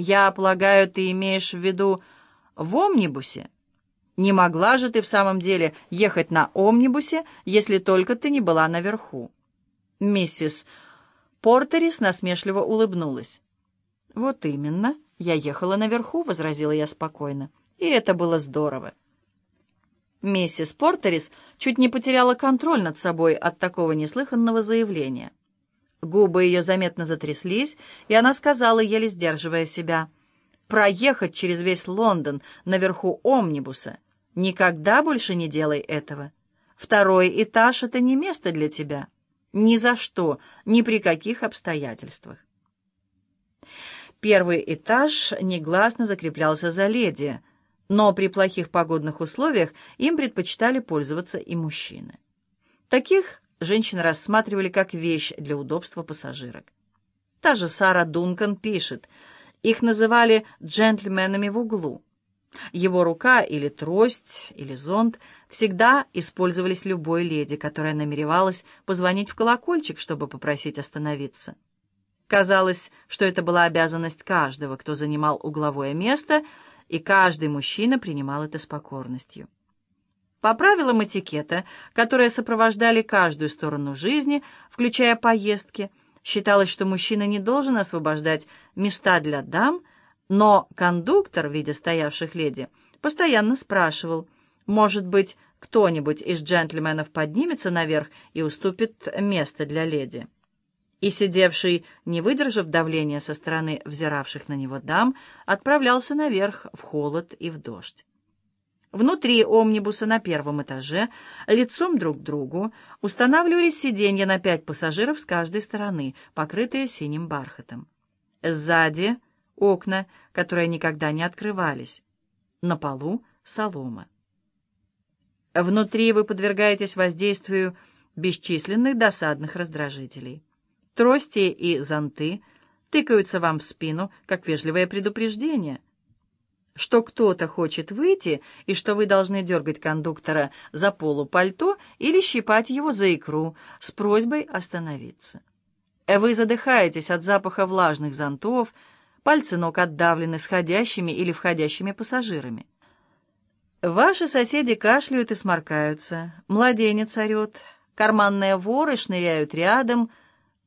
«Я полагаю, ты имеешь в виду в омнибусе? Не могла же ты в самом деле ехать на омнибусе, если только ты не была наверху?» Миссис Портерис насмешливо улыбнулась. «Вот именно, я ехала наверху», — возразила я спокойно, — «и это было здорово». Миссис Портерис чуть не потеряла контроль над собой от такого неслыханного заявления. Губы ее заметно затряслись, и она сказала, еле сдерживая себя, «Проехать через весь Лондон наверху омнибуса. Никогда больше не делай этого. Второй этаж — это не место для тебя. Ни за что, ни при каких обстоятельствах». Первый этаж негласно закреплялся за леди, но при плохих погодных условиях им предпочитали пользоваться и мужчины. Таких женщины рассматривали как вещь для удобства пассажирок. Та же Сара Дункан пишет, их называли джентльменами в углу. Его рука или трость, или зонт всегда использовались любой леди, которая намеревалась позвонить в колокольчик, чтобы попросить остановиться. Казалось, что это была обязанность каждого, кто занимал угловое место, и каждый мужчина принимал это с покорностью. По правилам этикета, которые сопровождали каждую сторону жизни, включая поездки, считалось, что мужчина не должен освобождать места для дам, но кондуктор, видя стоявших леди, постоянно спрашивал, может быть, кто-нибудь из джентльменов поднимется наверх и уступит место для леди. И сидевший, не выдержав давления со стороны взиравших на него дам, отправлялся наверх в холод и в дождь. Внутри омнибуса на первом этаже, лицом друг к другу, устанавливались сиденья на пять пассажиров с каждой стороны, покрытые синим бархатом. Сзади — окна, которые никогда не открывались. На полу — солома. Внутри вы подвергаетесь воздействию бесчисленных досадных раздражителей. Трости и зонты тыкаются вам в спину, как вежливое предупреждение — что кто-то хочет выйти и что вы должны дергать кондуктора за полу пальто или щипать его за икру с просьбой остановиться. Вы задыхаетесь от запаха влажных зонтов, пальцы ног отдавлены сходящими или входящими пассажирами. Ваши соседи кашляют и сморкаются, младенец орет, карманные воры шныряют рядом,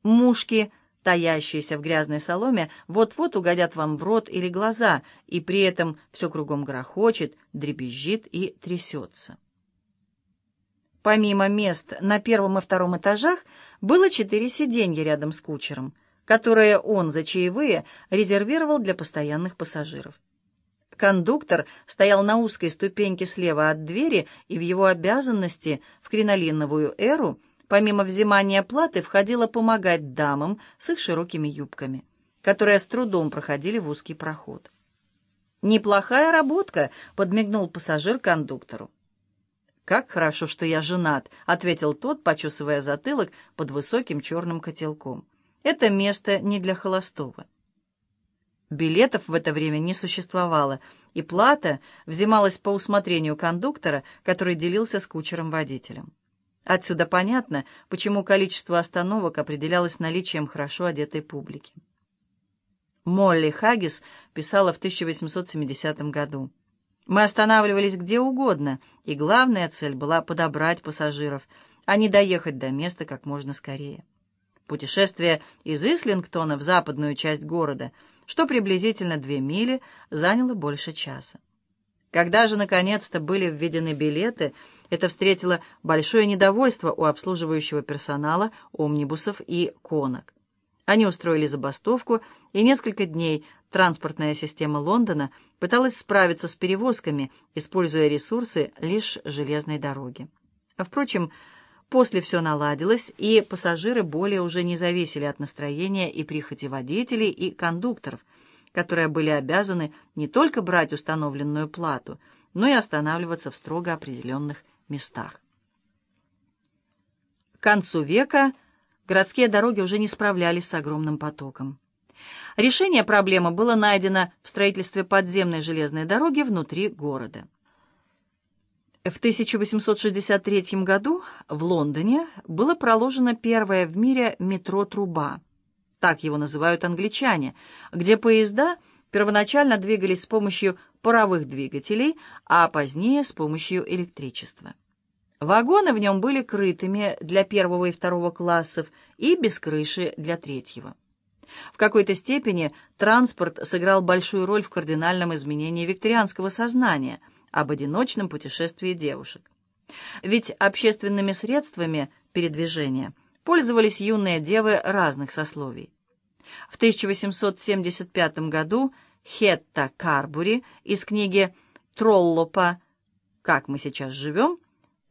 мушки — таящиеся в грязной соломе, вот-вот угодят вам в рот или глаза, и при этом все кругом грохочет, дребезжит и трясется. Помимо мест на первом и втором этажах было четыре сиденья рядом с кучером, которые он за чаевые резервировал для постоянных пассажиров. Кондуктор стоял на узкой ступеньке слева от двери, и в его обязанности в кринолиновую эру – помимо взимания платы, входило помогать дамам с их широкими юбками, которые с трудом проходили в узкий проход. «Неплохая работка», — подмигнул пассажир кондуктору. «Как хорошо, что я женат», — ответил тот, почесывая затылок под высоким черным котелком. «Это место не для холостого». Билетов в это время не существовало, и плата взималась по усмотрению кондуктора, который делился с кучером-водителем. Отсюда понятно, почему количество остановок определялось наличием хорошо одетой публики. Молли Хаггис писала в 1870 году. «Мы останавливались где угодно, и главная цель была подобрать пассажиров, а не доехать до места как можно скорее. Путешествие из Ислингтона в западную часть города, что приблизительно две мили, заняло больше часа. Когда же наконец-то были введены билеты, это встретило большое недовольство у обслуживающего персонала, омнибусов и конок. Они устроили забастовку, и несколько дней транспортная система Лондона пыталась справиться с перевозками, используя ресурсы лишь железной дороги. Впрочем, после все наладилось, и пассажиры более уже не зависели от настроения и прихоти водителей и кондукторов – которые были обязаны не только брать установленную плату, но и останавливаться в строго определенных местах. К концу века городские дороги уже не справлялись с огромным потоком. Решение проблемы было найдено в строительстве подземной железной дороги внутри города. В 1863 году в Лондоне было проложено первое в мире метро «Труба», так его называют англичане, где поезда первоначально двигались с помощью паровых двигателей, а позднее с помощью электричества. Вагоны в нем были крытыми для первого и второго классов и без крыши для третьего. В какой-то степени транспорт сыграл большую роль в кардинальном изменении викторианского сознания об одиночном путешествии девушек. Ведь общественными средствами передвижения пользовались юные девы разных сословий. В 1875 году Хетта Карбури из книги Троллопа «Как мы сейчас живем»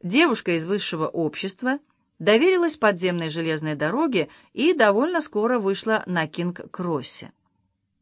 девушка из высшего общества доверилась подземной железной дороге и довольно скоро вышла на Кинг-Кроссе.